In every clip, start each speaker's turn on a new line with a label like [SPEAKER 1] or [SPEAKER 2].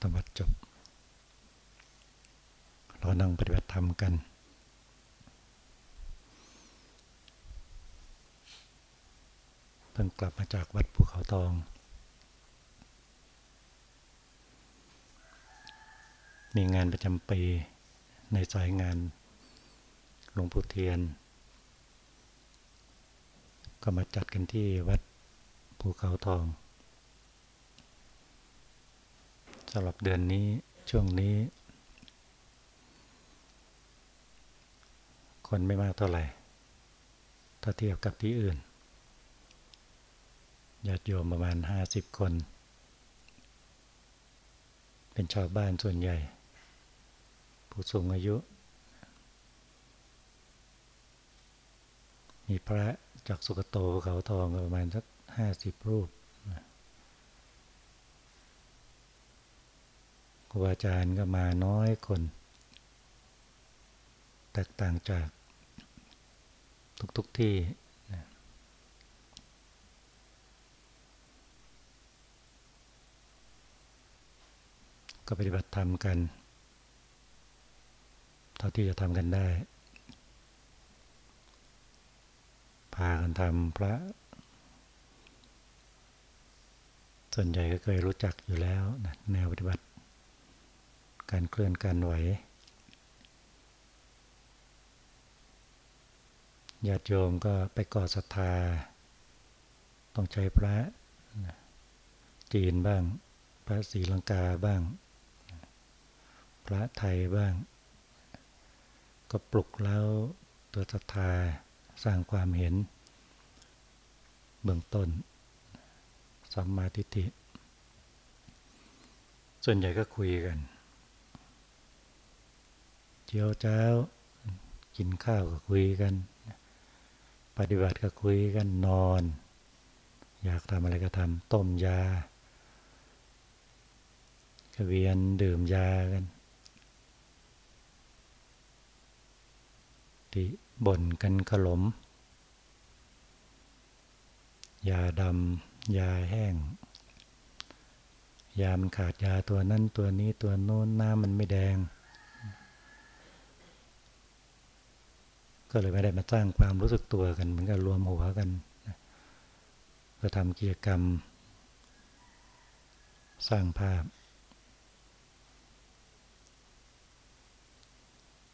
[SPEAKER 1] ธรรมะจบ เรานั่งปฏิบัติธรรมกัน เพิ่งกลับมาจากวัดภูเขาทอง มีงานประจำปีในสายงานหลวงปู่เทียน ก็มาจัดกันที่วัดภูเขาทอง สำหรับเดือนนี้ช่วงนี้ คนไม่มากเท่าไหร่ ถ้าเทียบกับที่อื่นญาติโยมประมาณห้าสิบคน เป็นชาวบ้านส่วนใหญ่ ผู้สูงอายุ มีพระจากสุกโตเขาทองประมาณสักห้าสิบรูป ครูอาจารย์ก็มาน้อยคน แตกต่างจากทุกๆทที่ก็ปฏิบัติธรรมกัน เท่าที่จะทำกันได้ พากันทำพระ ส่วนใหญ่ก็เคยรู้จักอยู่แล้วนะแนวปฏิบัติ การเคลื่อนการไหวญาติโยมก็ไปก่อศรัทธา ต้องใช้พระจีนบ้าง พระศรีลังกาบ้าง พระไทยบ้าง ก็ปลุกแล้วตัวศรัทธาสร้างความเห็น เบื้องต้น สัมมาทิฏฐิ ส่วนใหญ่ก็คุยกัน เช้าเช้า กินข้าวก็คุยกัน ปฏิบัติก็คุยกันนอน อยากทำอะไรก็ทำต้มยากเวียนดื่มยากันที่บ่นกันขลม ยาดำ ยาแห้ง ยามันขาดยาตัวนั้นตัวนี้ตัวโน้นหน้ำมันไม่แดง ก็เลยไม่ได้มาสร้างความรู้สึกตัวกันเหมือนกับรวมหัวกันเพื่อทำกิจกรรม สร้างภาพ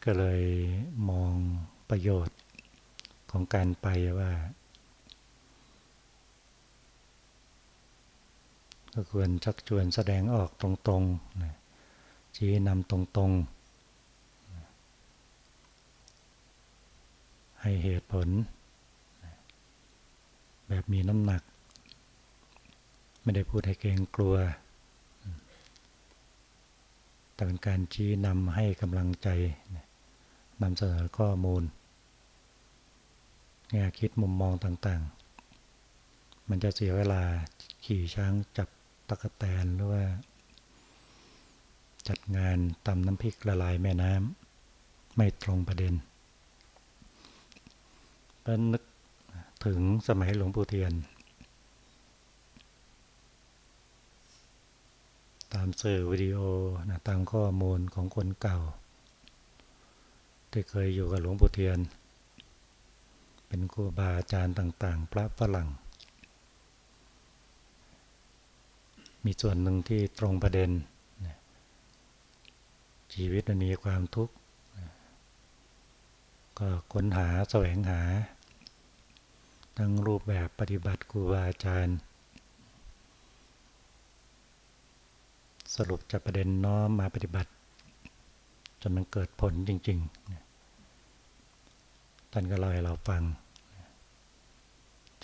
[SPEAKER 1] ก็เลยมองประโยชน์ของการไปว่า ก็ควรชักชวนแสดงออกตรงๆชี้นำตรงๆ ให้เหตุผล แบบมีน้ำหนัก ไม่ได้พูดให้เกรงกลัว แต่เป็นการชี้นำให้กำลังใจนำเสนอข้อมูลแง่คิดมุมมองต่างๆ มันจะเสียเวลาขี่ช้างจับตะกแตนหรือว่า จัดงานตำน้ำพริกละลายแม่น้ำไม่ตรงประเด็น ก็นึกถึงสมัยหลวงปู่เทียน ตามสื่อวิดีโอนะตามข้อมูลของคนเก่า ที่เคยอยู่กับหลวงปู่เทียน เป็นครูบาอาจารย์ต่างๆ พระฝรั่ง มีส่วนหนึ่งที่ตรงประเด็น ชีวิตมันมีความทุกข์ก็ค้นหาแสวงหา ทั้งรูปแบบปฏิบัติครูบาอาจารย์ สรุปจะประเด็นน้อมมาปฏิบัติ จนมันเกิดผลจริงๆท่านก็เล่าให้เราฟัง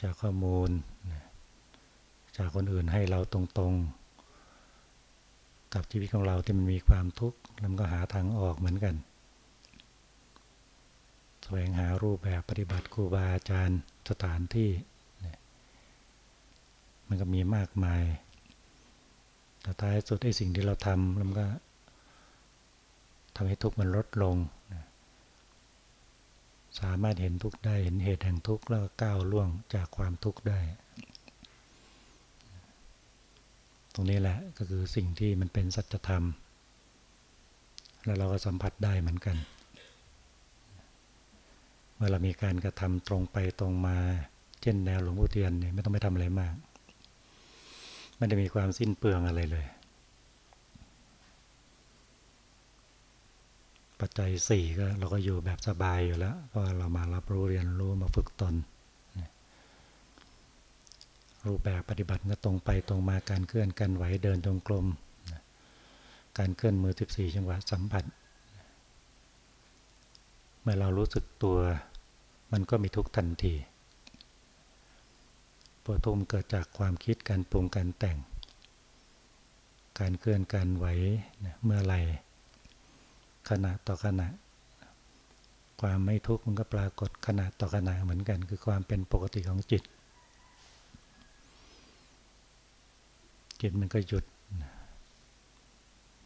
[SPEAKER 1] จากข้อมูล จากคนอื่นให้เราตรงๆ กับชีวิตของเราที่มันมีความทุกข์แล้วก็หาทางออกเหมือนกันแสวงหารูปแบบปฏิบัติครูบาอาจารย์ สถานที่ มันก็มีมากมาย แต่ท้ายสุดไอ้สิ่งที่เราทำแล้วมันก็ทำให้ทุกข์มันลดลง สามารถเห็นทุกข์ได้เห็นเหตุแห่งทุกข์แล้วก้าวล่วงจากความทุกข์ได้ ตรงนี้แหละก็คือสิ่งที่มันเป็นสัจธรรม แล้วเราก็สัมผัสได้เหมือนกัน เมื่อเรามีการกระทำตรงไปตรงมา เช่นแนวหลวงพ่อเทียนเนี่ยไม่ต้องไปทำอะไรมาก ไม่ได้มีความสิ้นเปลืองอะไรเลย ปัจจัยสี่ก็เราก็อยู่แบบสบายอยู่แล้วเพราะเรามารับรู้เรียนรู้มาฝึกตนรูปแบบปฏิบัติก็ตรงไปตรงมาการเคลื่อนการไหวเดินจงกรมการเคลื่อนมือ 14 จังหวะสัมผัส มื่อเรารู้สึกตัว มันก็มีทุกทันทีปวดทุมเกิดจากความคิดการปรุงการแต่ง การเคลื่อนการไหวเมื่อไรขณะต่อขณะ ความไม่ทุกข์มันก็ปรากฏขณะต่อขณะเหมือนกัน คือความเป็นปกติของจิต จิตมันก็หยุด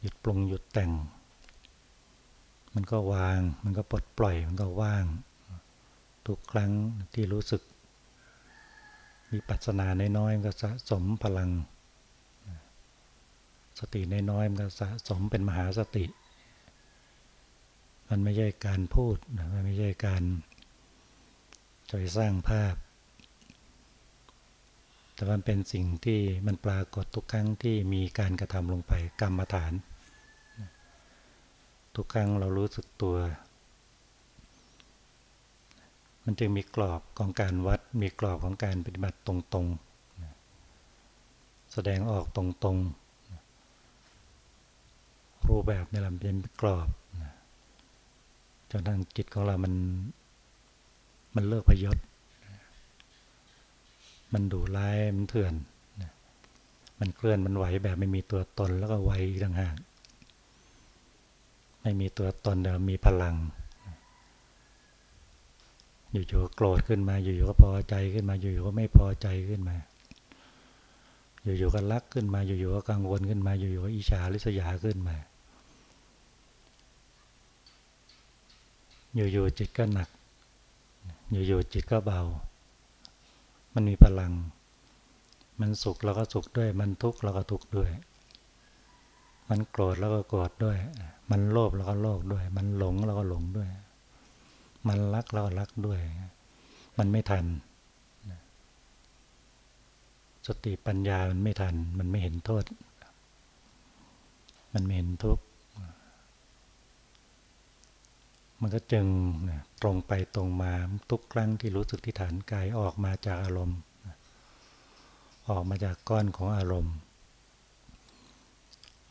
[SPEAKER 1] หยุดปรุงหยุดแต่ง มันก็วาง มันก็ปลดปล่อย มันก็ว่าง ทุกครั้งที่รู้สึก มีปัสนาน้อยๆมันก็สะสมพลัง สติน้อยๆมันก็สะสมเป็นมหาสติ มันไม่ใช่การพูด มันไม่ใช่การจอยสร้างภาพ แต่มันเป็นสิ่งที่มันปรากฏทุกครั้งที่มีการกระทำลงไปกรรมฐาน ทุกครั้งเรารู้สึกตัว มันจึงมีกรอบของการวัด มีกรอบของการปฏิบัติตรงๆ แสดงออกตรงๆ รูปแบบนี่แหละเป็นกรอบจนทางจิตของเรามัน มันเลิกพยศ มันดุร้าย มันเถื่อน มันเคลื่อน มันไหวแบบไม่มีตัวตน แล้วก็ไวต่างหาก ไม่มีตัวตนแต่มีพลัง อยู่ๆโกรธขึ้นมา อยู่ๆก็พอใจขึ้นมา อยู่ๆก็ไม่พอใจขึ้นมา อยู่ๆก็รักขึ้นมา อยู่ๆก็กังวลขึ้นมา อยู่ๆก็อิจฉาริษยาขึ้นมา อยู่ๆจิตก็หนัก อยู่ๆจิตก็เบา มันมีพลัง มันสุขเราก็สุขด้วย มันทุกข์เราก็ทุกข์ด้วย มันโกรธเราก็โกรธด้วย มันโลภเราก็โลภด้วย มันหลงเราก็หลงด้วย มันรักเราก็รักด้วย มันไม่ทัน สติปัญญามันไม่ทัน มันไม่เห็นโทษ มันไม่เห็นทุกข์ มันก็จึงตรงไปตรงมาทุกครั้งที่รู้สึกที่ฐานกายออกมาจากอารมณ์ ออกมาจากก้อนของอารมณ์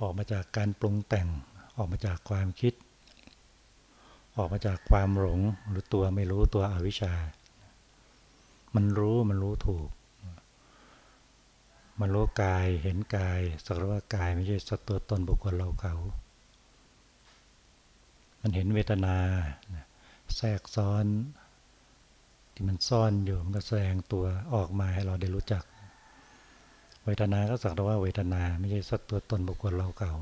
[SPEAKER 1] ออกมาจากการปรุงแต่ง ออกมาจากความคิด ออกมาจากความหลงหรือตัวไม่รู้ตัวอวิชชา มันรู้มันรู้ถูก มันรู้กายเห็นกายสักว่ากายไม่ใช่สัตว์ตัวตนบุคคลเราเขา มันเห็นเวทนาแทรกซ้อนที่มันซ่อนอยู่มันก็แสดงตัวออกมาให้เราได้รู้จัก เวทนาก็สักแต่ว่าเวทนาไม่ใช่สัตว์ตัวตนบุคคลเราเขา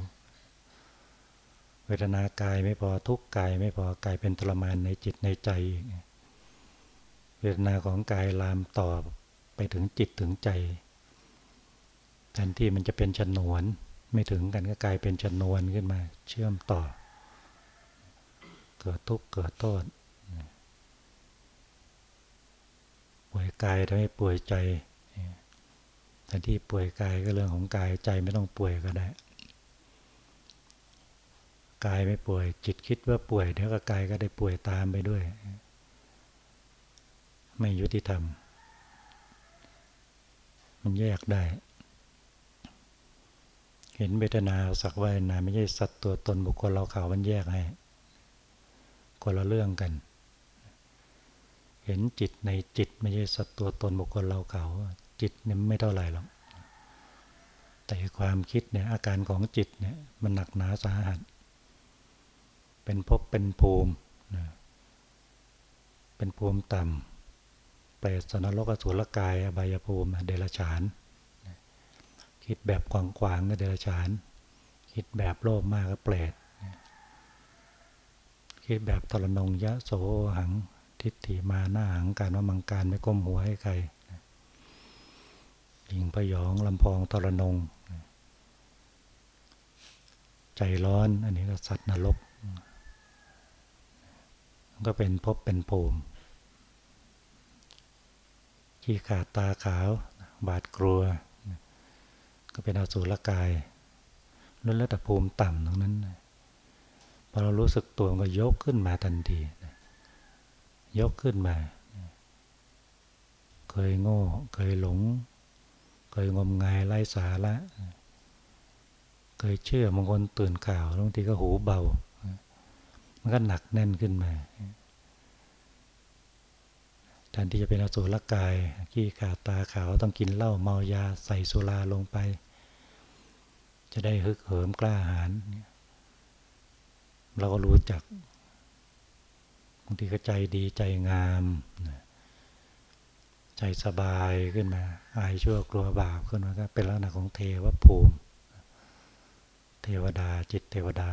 [SPEAKER 1] เวทนากายไม่พอทุกกายไม่พอกายเป็นทรมานในจิตในใจ เวทนาของกายลามต่อไปถึงจิตถึงใจแทนที่มันจะเป็นชนวน ไม่ถึงกันก็กลายเป็นชนวนขึ้นมา เชื่อมต่อ เกิดทุกข์เกิดโทษป่วยกายทำให้ป่วยใจ แทนที่ป่วยกายก็เรื่องของกายใจไม่ต้องป่วยก็ได้ กายไม่ป่วย จิตคิดว่าป่วยเดี๋ยวก็กายก็ได้ป่วยตามไปด้วย ไม่ยุติธรรม มันแยกได้ เห็นเวทนาสักว่านาไม่ใช่สัตว์ตัวตนบุคคลเราเขามันแยกให้คนละเรื่องกัน เห็นจิตในจิตไม่ใช่สัตว์ตัวตนบุคคลเราเขา จิตเนี่ยไม่เท่าไหร่หรอกแต่ความคิดเนี่ยอาการของจิตเนี่ยมันหนักหนาสาหัส เป็นภพเป็นภูมิเป็นภูมิต่ำเปรตสนรกสุรกาย อบายภูมิเดรัจฉาน คิดแบบขวางขวางก็เดรัจฉาน คิดแบบโลภมากก็เปรตคิดแบบทรนงยะโสหังทิฏฐิมาหน้าหังการว่ามังการไม่ก้มหัวให้ใคร ยิงพยองลำพองทรนง ใจร้อนอันนี้ก็สัตว์นรกก็เป็นพบเป็นภูมิขี้ขาดตาขาว บาดกลัว ก็เป็นอสุรกายนั่นแล้วแต่ภูมิต่ำตรงนั้นพอเรารู้สึกตัวก็ยกขึ้นมาทันทียกขึ้นมา เคยโง่ เคยหลง เคยงมงายไร้สาระ เคยเชื่อบางคนตื่นข่าวบางทีก็หูเบา มันก็หนักแน่นขึ้นมาแทนที่จะเป็นอสุรกายขี้ขาดตาขาวต้องกินเหล้าเมายาใส่สุราลงไป จะได้ฮึกเหิมกล้าหาญเราก็รู้จักบางทีก็ใจดีใจงาม ใจสบายขึ้นมา อายชั่วกลัวบาปขึ้นมาก็เป็นลักษณะของเทวภูมิ เทวดาจิตเทวดา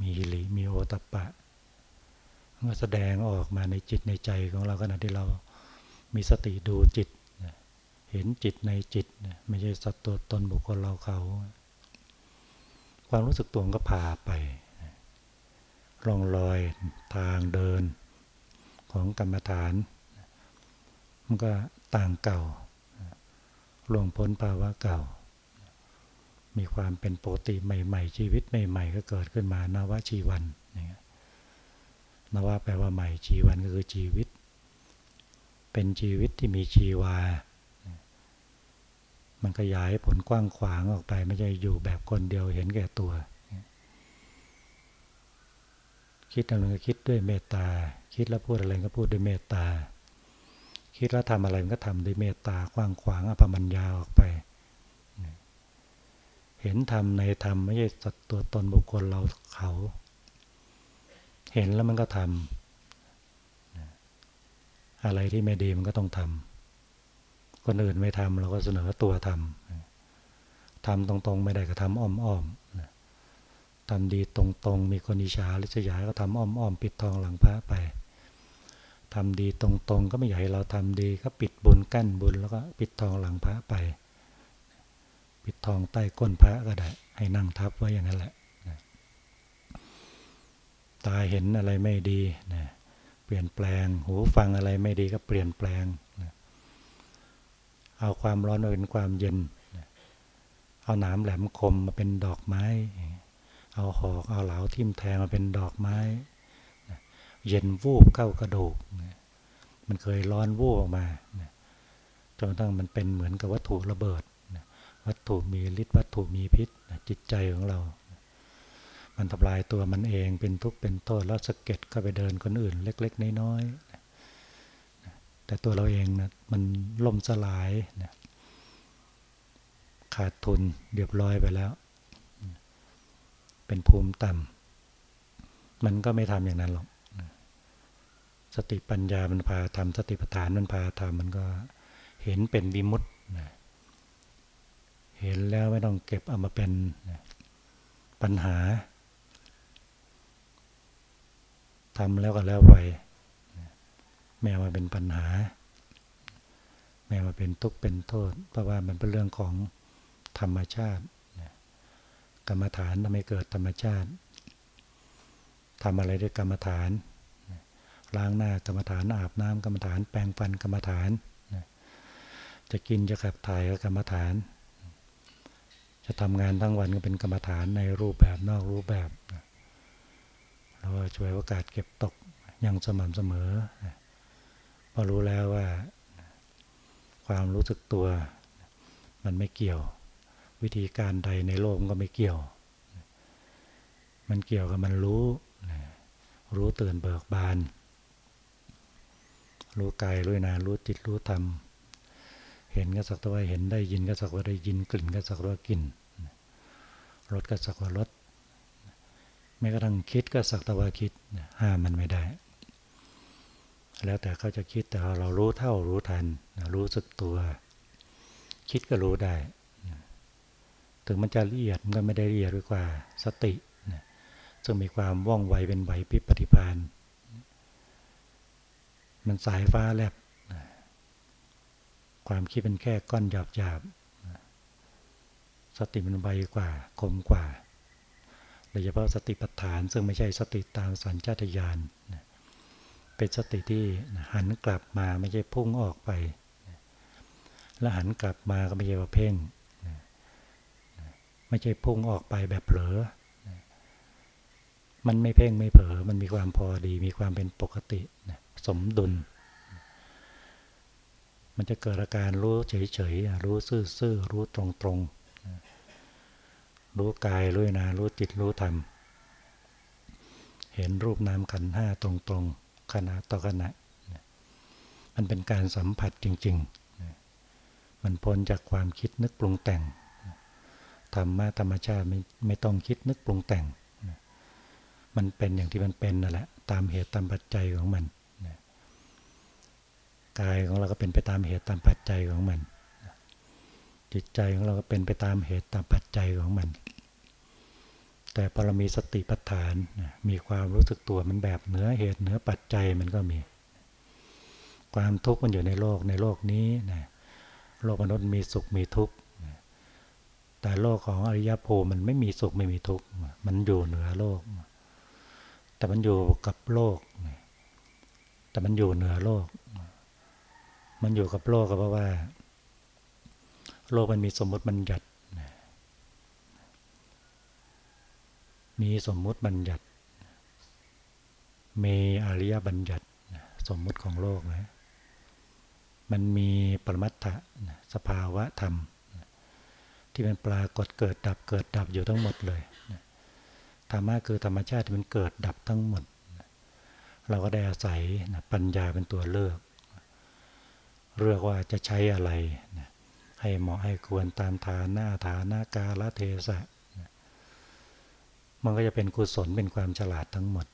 [SPEAKER 1] มีหิริมีโอตปะมันก็แสดงออกมาในจิตในใจของเราขณะที่เรามีสติดูจิต เห็นจิตในจิต ไม่ใช่สัตว์ตัวตนบุคคลเราเขา ความรู้สึกตัวก็พาไปร่องรอยทางเดินของกรรมฐาน มันก็ต่างเก่าล่วงพ้นภาวะเก่า มีความเป็นปกติใหม่ ๆ ชีวิตใหม่ ๆ ก็เกิดขึ้นมานวชีวันนวะแปลว่าใหม่ชีวันก็คือชีวิต เป็นชีวิตที่มีชีวา มันขยายผลกว้างขวางออกไปไม่ใช่อยู่แบบคนเดียวเห็นแก่ตัว คิดอะไรก็คิดด้วยเมตตา คิดแล้วพูดอะไรก็พูดด้วยเมตตา คิดแล้วทำอะไรมันก็ทำด้วยเมตตากว้างขวางอภมัญญาออกไป เห็นธรรมในธรรมไม่ใช่สัตว์ตัวตนบุคคลเราเขา เห็นแล้วมันก็ทำอะไรที่ไม่ดีมันก็ต้องทำคนอื่นไม่ทำเราก็เสนอตัวทำทำตรงๆไม่ได้ก็ทำอ้อมๆทำดีตรงๆ มีคนอิจฉาหรือจะยายก็ทำอ้อมๆปิดทองหลังพระไป ทำดีตรงๆ ก็ไม่อยากให้เราทำดี ก็ปิดบุญกั้นบุญแล้วก็ปิดทองหลังพระไป ปิดทองใต้ก้นพระก็ได้ ให้นั่งทับไว้อย่างนั้นแหละตาเห็นอะไรไม่ดีนะเปลี่ยนแปลง หูฟังอะไรไม่ดีก็เปลี่ยนแปลงนะเอาความร้อนมาเป็นความเย็นนะเอาหนามแหลมคมมาเป็นดอกไม้ เอาหอกเอาเหลาทิ่มแทงมาเป็นดอกไม้ เย็นวูบเข้ากระดูก มันเคยร้อนวูบออกมาจนตั้งมันเป็นเหมือนกับวัตถุระเบิด วัตถุมีฤทธิ์วัตถุมีพิษจิตใจของเรา มันทำลายตัวมันเองเป็นทุกข์เป็นโทษแล้วสะเก็ดก็ไปเดินคนอื่น เล็ก ๆ น้อยๆแต่ตัวเราเองนะมันล่มสลายขาดทุนเรียบร้อยไปแล้ว เป็นภูมิต่ำมันก็ไม่ทำอย่างนั้นหรอก สติปัญญามันพาทำสติปัฏฐานมันพาทำมันก็เห็นเป็นวิมุตต์เห็นแล้วไม่ต้องเก็บเอามาเป็นปัญหาทำแล้วก็แล้วไปแม้มาเป็นปัญหา แม้มาเป็นทุกข์เป็นโทษ เพราะว่ามันเป็นเรื่องของธรรมชาติกรรมฐานทำให้เกิดธรรมชาติทำอะไรด้วยกรรมฐาน ล้างหน้ากรรมฐานอาบน้ำกรรมฐาน แปรงฟันกรรมฐาน จะกินจะขับถ่ายก็กรรมฐาน จะทำงานทั้งวันก็เป็นกรรมฐานในรูปแบบนอกรูปแบบเราช่วยโอกาสเก็บตกอย่างสม่ำเสมอพอรู้แล้วว่า ความรู้สึกตัว มันไม่เกี่ยว วิธีการใดในโลกก็ไม่เกี่ยว มันเกี่ยวกับมันรู้รู้ตื่นเบิกบาน รู้กายรู้นารู้จิตรู้ธรรม เห็นก็สักแต่ว่าเห็นได้ยินก็สักว่าได้ยินกลิ่นก็สักว่ากลิ่นรสก็สักว่ารสแม้กระทั่งคิดก็สักแต่ว่าคิดห้ามมันไม่ได้ แล้วแต่เขาจะคิดแต่เรารู้เท่ารู้ทัน รู้สึกตัว คิดก็รู้ได้ ถึงมันจะละเอียดมันก็ไม่ได้ละเอียดกว่าสติซึ่งมีความว่องไวเป็นไหวพิปฏิพาน มันสายฟ้าแลบความคิดเป็นแค่ก้อนหยาบหยาบสติมันไวกว่าคมกว่าโดยเฉพาะสติปัฏฐาน ซึ่งไม่ใช่สติตามสัญชาตญาณเป็นสติที่หันกลับมาไม่ใช่พุ่งออกไป แล้วหันกลับมาก็ไม่ใช่ว่าเพ่งไม่ใช่พุ่งออกไปแบบเผลอมันไม่เพ่งไม่เผลอมันมีความพอดี มีความเป็นปกติ สมดุล มันจะเกิดอาการรู้เฉยๆ รู้ซื่อๆ รู้ตรงๆ รู้กายรู้นารู้จิตรู้ธรรม เห็นรูปนามขันห้าตรงๆ ขณะต่อขณะ มันเป็นการสัมผัสจริง ๆ มันพ้นจากความคิดนึกปรุงแต่ง ธรรมะธรรมชาติไม่ไม่ต้องคิดนึกปรุงแต่งมันเป็นอย่างที่มันเป็นนั่นแหละ ตามเหตุตามปัจจัยของมัน กายของเราก็เป็นไปตามเหตุตามปัจจัยของมัน จิตใจของเราก็เป็นไปตามเหตุตามปัจจัยของมัน แต่พอเรามีสติปัฏฐานมีความรู้สึกตัวมันแบบเหนือเหตุเหนือปัจจัยมันก็มี ความทุกข์มันอยู่ในโลกในโลกนี้นะโลกมนุษย์มีสุขมีทุกข์แต่โลกของอริยภูมิมันไม่มีสุขไม่มีทุกข์มันอยู่เหนือโลก แต่มันอยู่กับโลก แต่มันอยู่เหนือโลก มันอยู่กับโลกก็เพราะว่า โลกมันมีสมมติบัญญัติ มีสมมุติบัญญัติ มีอริยบัญญัติสมมุติของโลกนะมันมีปรมัตถะสภาวะธรรม ที่มันปรากฏเกิดดับเกิดดับอยู่ทั้งหมดเลยธรรมะคือธรรมชาติที่มันเกิดดับทั้งหมด เราก็ได้อาศัยปัญญาเป็นตัวเลือก เลือกว่าจะใช้อะไรให้เหมาะให้ควรตามฐานะฐานะกาลเทศะมันก็จะเป็นกุศลเป็นความฉลาดทั้งหมด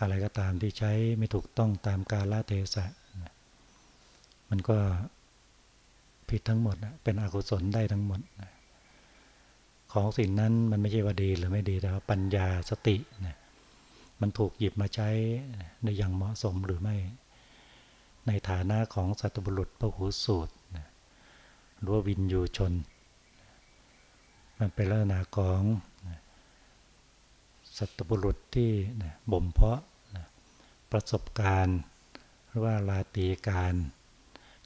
[SPEAKER 1] อะไรก็ตามที่ใช้ไม่ถูกต้องตามกาลเทศะมันก็ผิดทั้งหมดเป็นอกุศลได้ทั้งหมดของสิ่งนั้นมันไม่ใช่ว่าดีหรือไม่ดีแต่ว่าปัญญาสตินะมันถูกหยิบมาใช้ในอย่างเหมาะสมหรือไม่ ในฐานะของสัตบุรุษพระหูสูตรหรือว่าวินยูชน มันเป็นลักษณะของสัตบุรุษที่บ่มเพาะประสบการณ์หรือว่าลาตีการ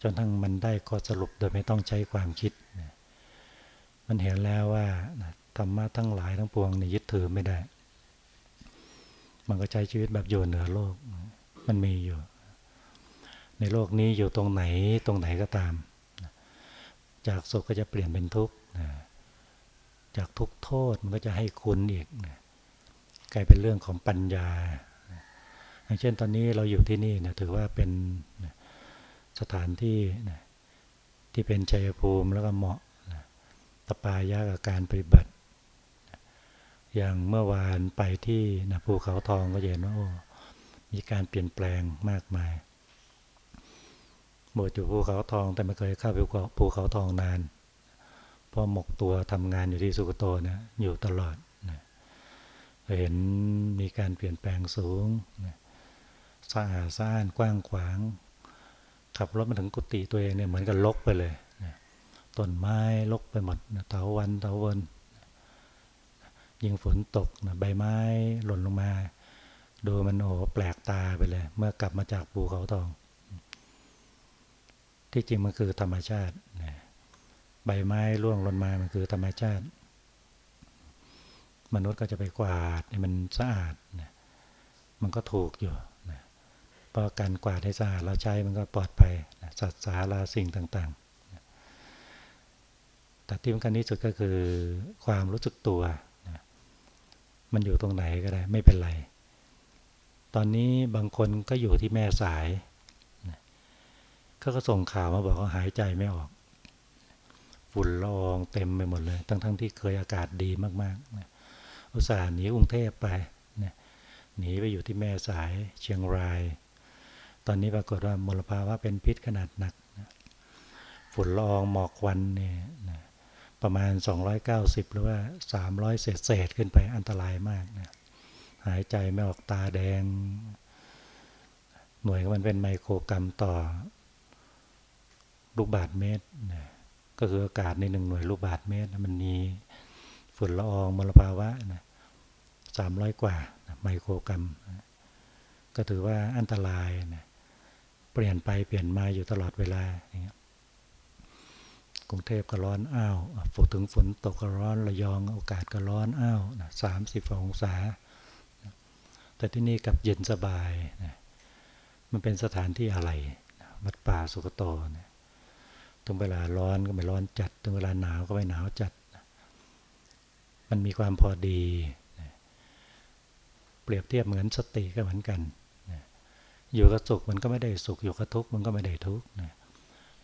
[SPEAKER 1] จนทั้งมันได้ข้อสรุปโดยไม่ต้องใช้ความคิด มันเห็นแล้วว่าธรรมะทั้งหลายทั้งปวงเนี่ยยึดถือไม่ได้ มันก็ใช้ชีวิตแบบอยู่เหนือโลก มันมีอยู่ ในโลกนี้อยู่ตรงไหนตรงไหนก็ตาม จากสุขก็จะเปลี่ยนเป็นทุกข์จากทุกโทษมันก็จะให้คุณอีกกลายเป็นเรื่องของปัญญาอย่างเช่นตอนนี้เราอยู่ที่นี่นะถือว่าเป็นสถานที่ที่เป็นชัยภูมิแล้วก็เหมาะนะตปายากับการปฏิบัติ อย่างเมื่อวานไปที่นะภูเขาทองก็เห็นว่ามีการเปลี่ยนแปลงมากมาย บวชอยู่ภูเขาทองแต่ไม่เคยเข้าไปภูเขาทองนาน เพราะหมกตัวทำงานอยู่ที่สุกโตนะอยู่ตลอดนะเห็นมีการเปลี่ยนแปลงสูงนะสะอาดสะอ้านกว้างขวาง ขับรถมาถึงกุฏิตัวเองเนี่ยเหมือนกับลกไปเลยต้นไม้ลกไปหมดเถาวันเถาวันยิงฝนตกใบไม้หล่นลงมา ดูมันโอ้แปลกตาไปเลย เมื่อกลับมาจากภูเขาทอง ที่จริงมันคือธรรมชาติ ใบไม้ร่วงหล่นมา มันคือธรรมชาติ มนุษย์ก็จะไปกวาดให้มันสะอาด มันก็ถูกอยู่พราะการกวาดให้สะอาดเราใช้มันก็ปลอดภัยสัตว์สาราสิ่งต่างๆ แต่ที่สำคัญที่สุดก็คือความรู้สึกตัว มันอยู่ตรงไหนก็ได้ ไม่เป็นไร ตอนนี้บางคนก็อยู่ที่แม่สาย เขาก็ส่งข่าวมาบอกว่าหายใจไม่ออก ฝุ่นละอองเต็มไปหมดเลย ทั้งๆทที่เคยอากาศดีมากๆอุตส่าห์หนีกรุงเทพไปหนีไปอยู่ที่แม่สายเชียงราย ตอนนี้ปรากฏว่ามลภาวะเป็นพิษขนาดหนักฝุ่นละอองหมอกควันเนี่ยประมาณ 290 หรือว่า 300 เศษเศษขึ้นไปอันตรายมากนะหายใจไม่ออกตาแดง หน่วยมันเป็นไมโครกรัมต่อ ลูกบาทเมตรนะก็คืออากาศในหนึ่งหน่วยลูกบาทเมตร มันมีฝุ่นละอองมลภาวะนะสามร้อยกว่าไมโครกรัมก็ถือว่าอันตรายนะเปลี่ยนไปเปลี่ยนมาอยู่ตลอดเวลาอย่างเงี้ยกรุงเทพก็ร้อนอ้าวฝนถึงฝนตกก็ร้อนระยองโอกาสก็ร้อนอ้าวสามสิบองศา แต่ที่นี่กับเย็นสบายนะมันเป็นสถานที่อะไรวัดป่าสุกโตนะ ตรงเวลาร้อนก็ไม่ร้อนจัดตรงเวลาหนาวก็ไม่หนาวจัด มันมีความพอดี เปรียบเทียบเหมือนสติก็เหมือนกัน อยู่กับสุขมันก็ไม่ได้สุข อยู่กับทุกข์มันก็ไม่ได้ทุกข์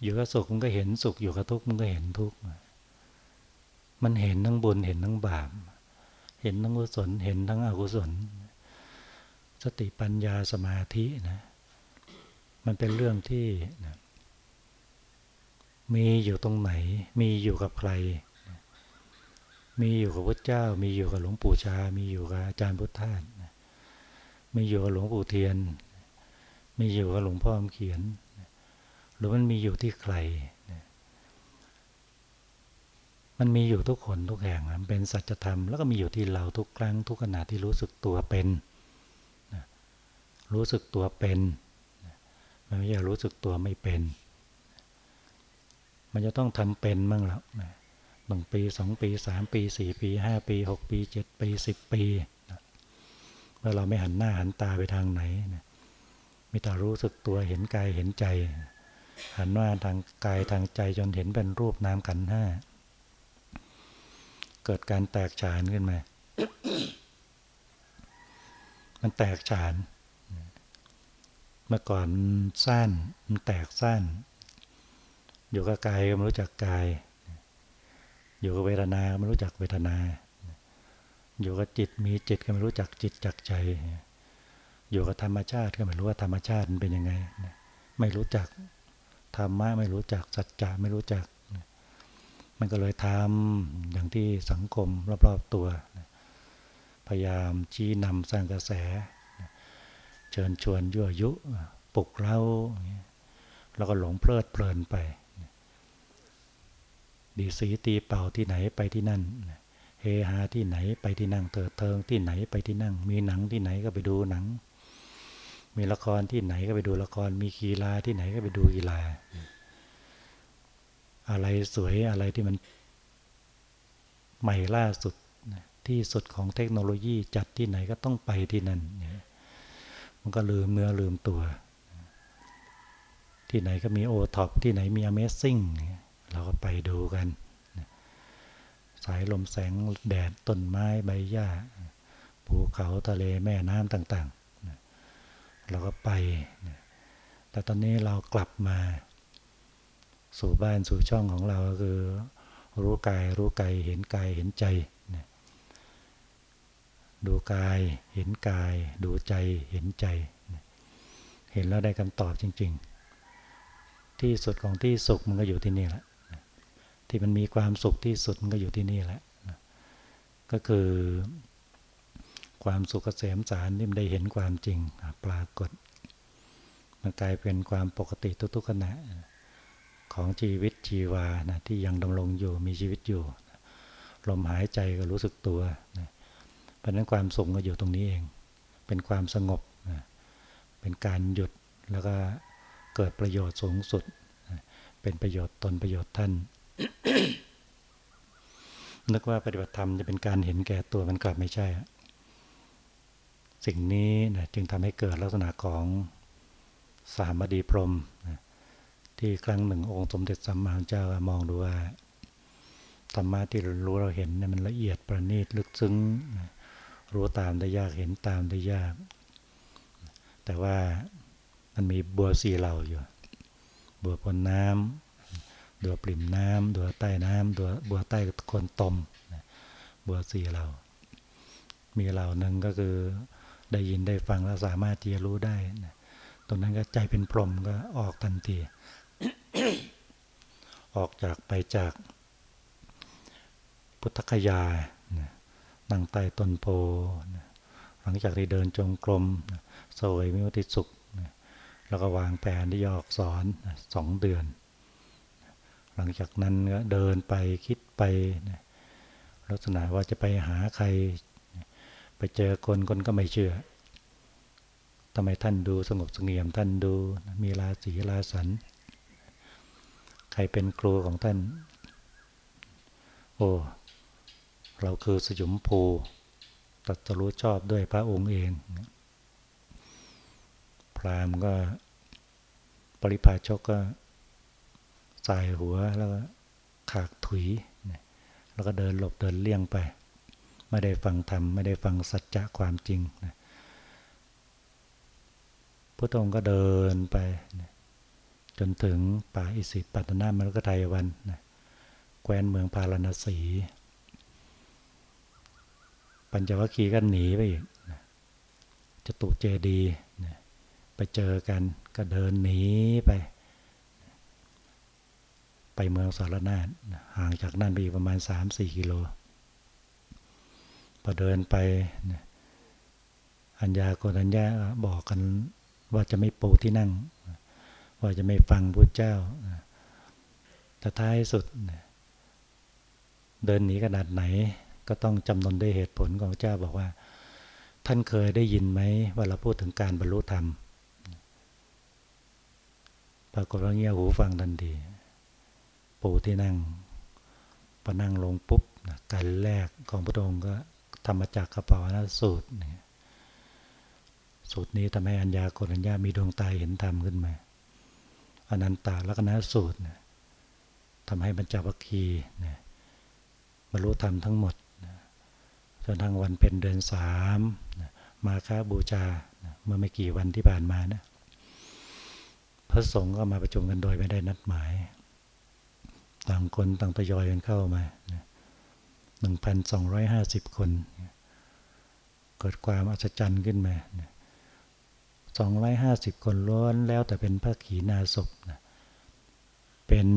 [SPEAKER 1] อยู่กับสุขมันก็เห็นสุข อยู่กับทุกข์มันก็เห็นทุกข์มันเห็นทั้งบุญเห็นทั้งบาป เห็นทั้งกุศล เห็นทั้งอกุศล สติปัญญาสมาธินะ มันเป็นเรื่องที่นะ มีอยู่ตรงไหน มีอยู่กับใคร มีอยู่กับพระเจ้า มีอยู่กับหลวงปู่ชา มีอยู่กับอาจารย์พุทธานมีอยู่กับหลวงปู่เทียน มีอยู่กับหลวงพ่อมเขียน หรือมันมีอยู่ที่ใคร มันมีอยู่ทุกคนทุกแห่งมันเป็นสัจธรรม แล้วก็มีอยู่ที่เราทุกครั้งทุกขณะที่รู้สึกตัวเป็น รู้สึกตัวเป็น มันไม่ใช่รู้สึกตัวไม่เป็น มันจะต้องทำเป็นบ้างแล้วหนึ่งปีสองปีสามปีสี่ปีห้าปีหกปีเจ็ดปีสิบปีเมื่อเราไม่หันหน้าหันตาไปทางไหนมีแต่รู้สึกตัวเห็นกายเห็นใจ หันหน้าทางกายทางใจจนเห็นเป็นรูปน้ำกันห้าเกิดการแตกฉานขึ้นมา มันแตกฉาน เมื่อก่อนสั้น มันแตกสั้น อยู่กับกายก็ไม่รู้จักกาย อยู่กับเวทนาไม่รู้จักเวทนา อยู่กับจิตมีจิตก็ไม่รู้จักจิตจักใจ อยู่กับธรรมชาติก็ไม่รู้ว่าธรรมชาติมันเป็นยังไง ไม่รู้จักธรรมะไม่รู้จักสัจจะไม่รู้จัก มันก็เลยทำอย่างที่สังคมรอบๆตัว พยายามชี้นำสร้างกระแส เชิญชวนยั่วยุปลุกเร้าแล้วก็หลงเพลิดเพลินไป ดีสีตีเป่าที่ไหนไปที่นั่นเฮฮาที่ไหนไปที่นั่งเติดเทิงที่ไหนไปที่นั่ง มีหนังที่ไหนก็ไปดูหนัง มีละครที่ไหนก็ไปดูละคร มีกีฬาที่ไหนก็ไปดูกีฬา อะไรสวยอะไรที่มันใหม่ล่าสุดที่สุดของเทคโนโลยีจัดที่ไหนก็ต้องไปที่นั่น มันก็ลืมเนื้อลืมตัว ที่ไหนก็มีโอท็อปที่ไหนมี Amazing เเราก็ไปดูกัน สายลมแสงแดดต้นไม้ใบหญ้า ภูเขาทะเลแม่น้ำต่างๆ เราก็ไป แต่ตอนนี้เรากลับมา สู่บ้านสู่ช่องของเราคือ รู้กายรู้กายเห็นกายเห็นใจ ดูกายเห็นกาย ดูใจเห็นใจ เห็นแล้วได้คำตอบจริง ๆที่สุดของที่สุขมันก็อยู่ที่นี่แหละ ที่มันมีความสุขที่สุดมันก็อยู่ที่นี่แหละก็คือความสุขเกษมสารที่มันได้เห็นความจริงปรากฏ มันกลายเป็นความปกติทุกๆขณะของชีวิตชีวานะที่ยังดำรงอยู่มีชีวิตอยู่ลมหายใจก็รู้สึกตัวนะเพราะนั้นความสุขก็อยู่ตรงนี้เอง เป็นความสงบนะเป็นการหยุดแล้วก็เกิดประโยชน์สูงสุดเป็นประโยชน์ตนประโยชน์ท่าน นึกว่าปฏิบัติธรรมจะเป็นการเห็นแก่ตัวมันกลับไม่ใช่ สิ่งนี้นะจึงทำให้เกิดลักษณะของสามบดีพรมนะที่ครั้งหนึ่งองค์สมเด็จสัมมาสัมพุทธเจ้ามองดูว่าธรรมะที่เรารู้เราเห็นเนี่ยมันละเอียดประณีตลึกซึ้ง รู้ตามได้ยากเห็นตามได้ยาก แต่ว่ามันมีบัวสีเหล่าอยู่ บัวปนน้ำ ดัวปริ่มน้ำดัวใต้น้ำดัวบัวใต้คนตมบัวสี่เหล่ามีเหล่าหนึ่งก็คือได้ยินได้ฟังแล้วสามารถที่จะรู้ได้ตรงนั้นก็ใจเป็นพรหมก็ออกทันที ออกจากไปจาก พุทธคยานั่งใต้ต้นโพหลังจากที่เดินจงกรมสวยมิวติสุข แล้วก็วางแผนที่ยอกสอนสองเดือน หลังจากนั้นก็เดินไปคิดไปลักษณะว่าจะไปหาใคร ไปเจอคนคนก็ไม่เชื่อทำไมท่านดูสงบสงเงียมท่านดูมีราศีราสัน ใครเป็นครูของท่าน โอ้เราคือสยุมภูตัดรู้ชอบด้วยพระองค์เอง พรามก็ปริพาชกก็ ใส่หัวแล้วก็ขากถุย แล้วก็เดินหลบเดินเลี่ยงไป ไม่ได้ฟังธรรม ไม่ได้ฟังสัจจะความจริงนะพระองค์ก็เดินไปจนถึงป่าอิสิปตนามรกไทยวันแคว้นเมืองพาราณสี ปัญจวัคคีย์ก็หนีไปอีกจะตุเจดีไปเจอกันก็เดินหนีไป ไปเมืองสารนาฏห่างจากนั่นไปอีกประมาณ 3-4 กิโลพอเดินไปอัญญาโกนัญญาบอกกันว่าจะไม่ปูที่นั่ง ว่าจะไม่ฟังพระเจ้าแต่ท้ายสุด เดินหนีขนาดไหน ก็ต้องจำนนด้วยเหตุผลของพระเจ้าบอกว่า ท่านเคยได้ยินไหมว่าเราพูดถึงการบรรลุธรรมปรากฏว่าเงี่ยหูฟังทันที ปูที่นั่งพอนั่งลงปุ๊บการแรกของพระองค์ก็ธรรมจักรกระเป๋านะสูตรนี่สูตรนี้ทำให้อัญญาโกรัญญามีดวงตาเห็นธรรมขึ้นมาอนันตาลักษณะสูตรทำให้บรรจวัคคีนะบรรลุธรรมทั้งหมดจนทั้งวันเป็นเดือนสามมาค้าบูชาเมื่อไม่กี่วันที่ผ่านมานะพระสงฆ์ก็มาประชุมกันโดยไม่ได้นัดหมาย ต่างคนต่างทยอยกันเข้ามาหนึ่งพันสองร้อยห้าสิบคน เกิดความอัศจรรย์ขึ้นมาสองร้อยห้าสิบคนล้วนแล้วแต่เป็นพระขีณาสพนะเป็น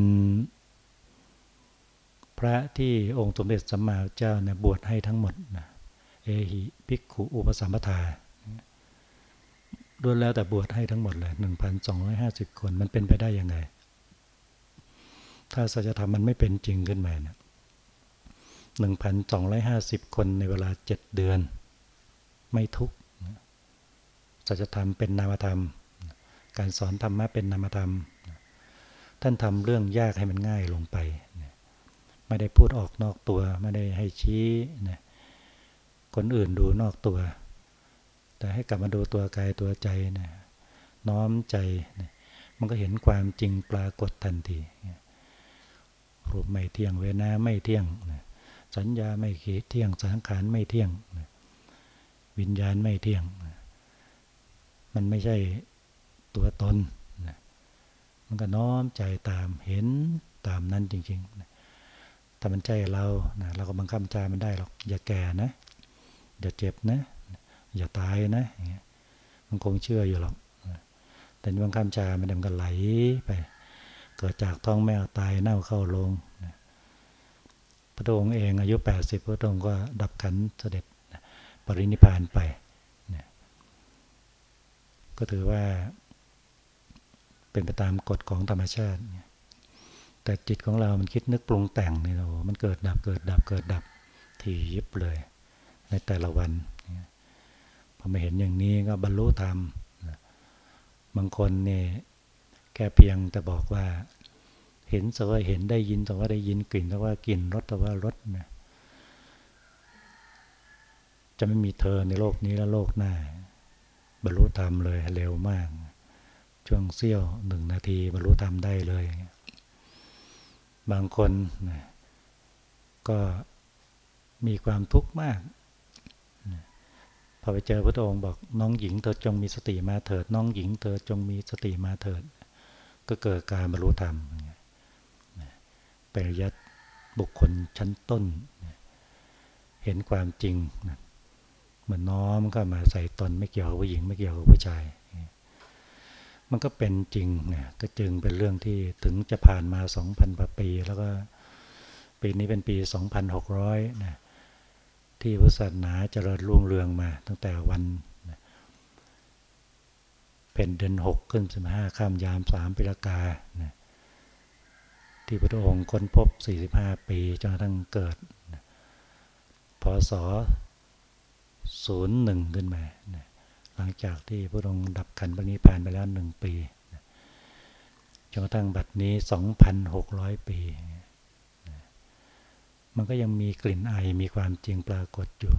[SPEAKER 1] พระที่องค์สมเด็จสัมมาเจ้าเนี่ยบวชให้ทั้งหมดนะเอหิภิกขุอุปสัมปทาล้วนแล้วแต่บวชให้ทั้งหมดเลยหนึ่งพันสองร้อยห้าสิบคนมันเป็นไปได้ยังไง ถ้าสัจธรรมมันไม่เป็นจริงขึ้นมาเนี่ยหนึ่งพันสองร้อยห้าสิบคนในเวลาเจ็ดเดือน ไม่ทุกสัจธรรมเป็นนามธรรม การสอนธรรมะเป็นนามธรรม ท่านทำเรื่องยากให้มันง่ายลงไป ไม่ได้พูดออกนอกตัว ไม่ได้ให้ชี้นะคนอื่นดูนอกตัว แต่ให้กลับมาดูตัวกายตัวใจนะน้อมใจนะมันก็เห็นความจริงปรากฏทันที รูปไม่เที่ยงเวนาไม่เที่ยงสัญญาไม่เที่ยงสังขารไม่เที่ยง วิญญาณไม่เที่ยง มันไม่ใช่ตัวตนมันก็น้อมใจตามเห็นตามนั้นจริงๆถ้ามันใจเราเราก็บังคับใจมันได้หรอกอย่าแก่นะ อย่าเจ็บนะ อย่าตายนะ มันคงเชื่ออยู่หรอกแต่บังคับใจมันมันก็ไหลไป เกิดจากท้องแม่ตายเน่าเข้าลง พระองค์เองอายุ 80 พระองค์ก็ดับขันเสด็จปรินิพานไป ก็ถือว่าเป็นไปตามกฎของธรรมชาติ แต่จิตของเรา มันคิดนึกปรุงแต่งนี่เรามันเกิดดับเกิดดับเกิดดับถี่ยิบเลย ในแต่ละวันพอมาเห็นอย่างนี้ก็บรรลุธรรมบางคนเนี่ย ค่เพียงแต่บอกว่า เห็นแต่ว่าเห็นได้ยินแต่ว่าได้ยินกลิ่นแต่ว่ากลิ่นรสแต่ว่ารสนะจะไม่มีเธอในโลกนี้และโลกหน้า บรรลุธรรมเลยเร็วมาก ช่วงเสี้ยวหนึ่งนาทีบรรลุธรรมได้เลย บางคนนะก็มีความทุกข์มากพอไปเจอพระองค์บอกน้องหญิงเธอจงมีสติมาเถิด น้องหญิงเธอจงมีสติมาเถิด ก็เกิดการบรรลุธรรมป็นยัตบุคคลชั้นต้น เห็นความจริงเหมือนน้อมก็มาใส่ตนไม่เกี่ยวกับผู้หญิงไม่เกี่ยวกับผู้ชาย มันก็เป็นจริงเนี่ยก็จึงเป็นเรื่องที่ถึงจะผ่านมา2,000ปี แล้วก็ปีนี้เป็นปี 2,600นะที่พุทธศาสนาเจริญรุ่งเรืองมา ตั้งแต่วัน เป็นเดือนหกขึ้นสิบห้าข้ามยามสามปิลกานะที่พระองค์ค้นพบ 45 ปีจนกระทั่งเกิดศศูนย์หนึ่งขึ้นมาหลังจากที่พระองค์ดับขันพระนิพพานไปแล้วหนึ่งปีจนกระทั่งบัดนี้สองพันหกร้อยปีมันก็ยังมีกลิ่นไอมีความจริงปรากฏอยู่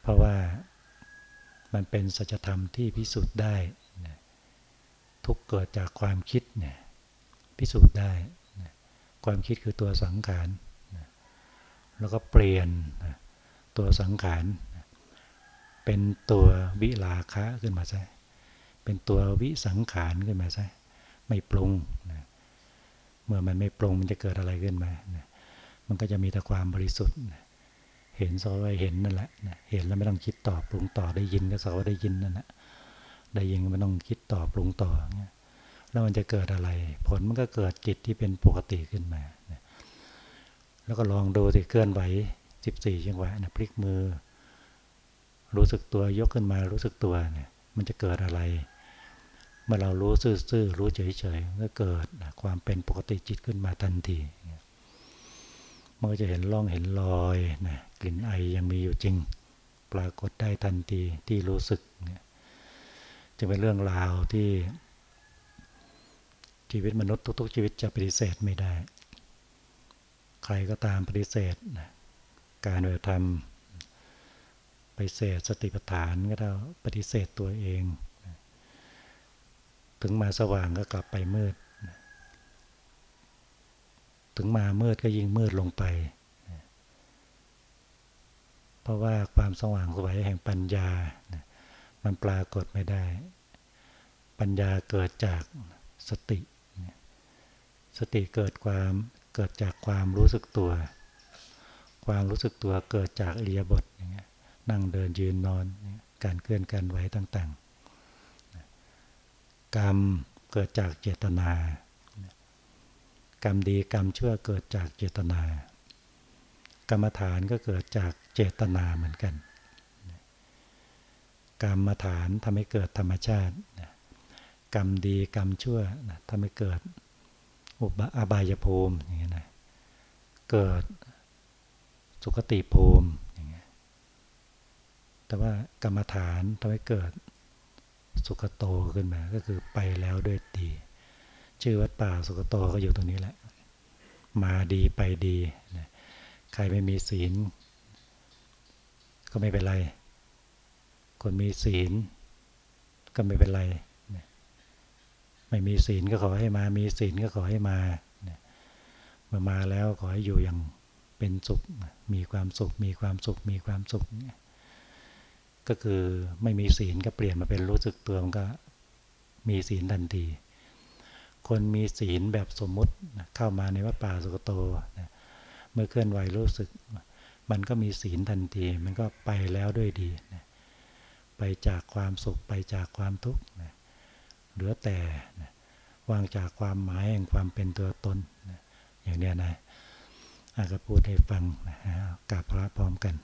[SPEAKER 1] เพราะว่า มันเป็นสัจธรรมที่พิสูจน์ได้ ทุกเกิดจากความคิดเนี่ยพิสูจน์ได้ ความคิดคือตัวสังขารแล้วก็เปลี่ยนตัวสังขารเป็นตัววิลาคะขึ้นมาใช่เป็นตัววิสังขารขึ้นมาใช่ไม่ปรุงนะเมื่อมันไม่ปรุงมันจะเกิดอะไรขึ้นมานะมันก็จะมีแต่ความบริสุทธิ์นะ เห็นสอว่าเห็นนั่นแหละเห็นแล้วไม่ต้องคิดต่อปรุงต่อได้ยินก็สอว่าได้ยินนั่นแหละได้ยินก็ไม่ต้องคิดต่อปรุงต่อเนี่ยแล้วมันจะเกิดอะไร ผลมันก็เกิดจิตที่เป็นปกติขึ้นมาแล้วก็ลองดูสิเคลื่อนไหวสิบสี่จังหวะนะพลิกมือ รู้สึกตัวยกขึ้นมารู้สึกตัวเนี่ยมันจะเกิดอะไร เมื่อเรารู้ซื่อๆรู้เฉยๆก็เกิดความเป็นปกติจิตขึ้นมาทันทีมันก็จะเห็นร่องเห็นรอยนะ กลิ่นไอยังมีอยู่จริง ปรากฏได้ทันทีที่รู้สึกจะเป็นเรื่องราวที่ชีวิตมนุษย์ทุก ๆ ชีวิตจะปฏิเสธไม่ได้ ใครก็ตามปฏิเสธ การเวทำไปเสธสติปัฏฐานก็เท่าปฏิเสธตัวเอง ถึงมาสว่างก็กลับไปมืด ถึงมามืดก็ยิ่งมืดลงไป เพราะว่าความสว่างสวยแห่งปัญญา มันปรากฏไม่ได้ ปัญญาเกิดจากสติ สติเกิดความเกิดจากความรู้สึกตัว ความรู้สึกตัวเกิดจากอริยบทนั่งเดินยืนนอน การเคลื่อนการไหวต่างๆ กรรมเกิดจากเจตนา กรรมดีกรรมชั่วเกิดจากเจตนา กรรมฐานก็เกิดจากเจตนาเหมือนกัน กรรมฐานทำให้เกิดธรรมชาติ กรรมดีกรรมชั่วทำให้เกิดอุบอบายภูมิอย่างเงี้ยนะเกิดสุคติภูมิอย่างเงี้ยแต่ว่ากรรมฐานทำให้เกิดสุขโตขึ้นมา ก็คือไปแล้วด้วยดี ชื่อวัดป่าสุขโตก็อยู่ตรงนี้แหละ มาดีไปดีนะ ใครไม่มีศีล ก็ไม่เป็นไร คนมีศีล ก็ไม่เป็นไร ไม่มีศีลก็ขอให้มา มีศีลก็ขอให้มาเมื่อมาแล้วขอให้อยู่อย่างเป็นสุข มีความสุข มีความสุข มีความสุข ก็คือไม่มีศีลก็เปลี่ยนมาเป็นรู้สึกตัวมันก็มีศีลทันที คนมีศีลแบบสมมุติเข้ามาในวัดป่าสุกโต เมื่อเคลื่อนไหวรู้สึก มันก็มีศีลทันที มันก็ไปแล้วด้วยดีไปจากความสุขไปจากความทุกข์เหลือแต่วางจากความหมายแห่งความเป็นตัวตนอย่างนี้นะอาจจะพูดให้ฟังนะกราบพระพร้อมกัน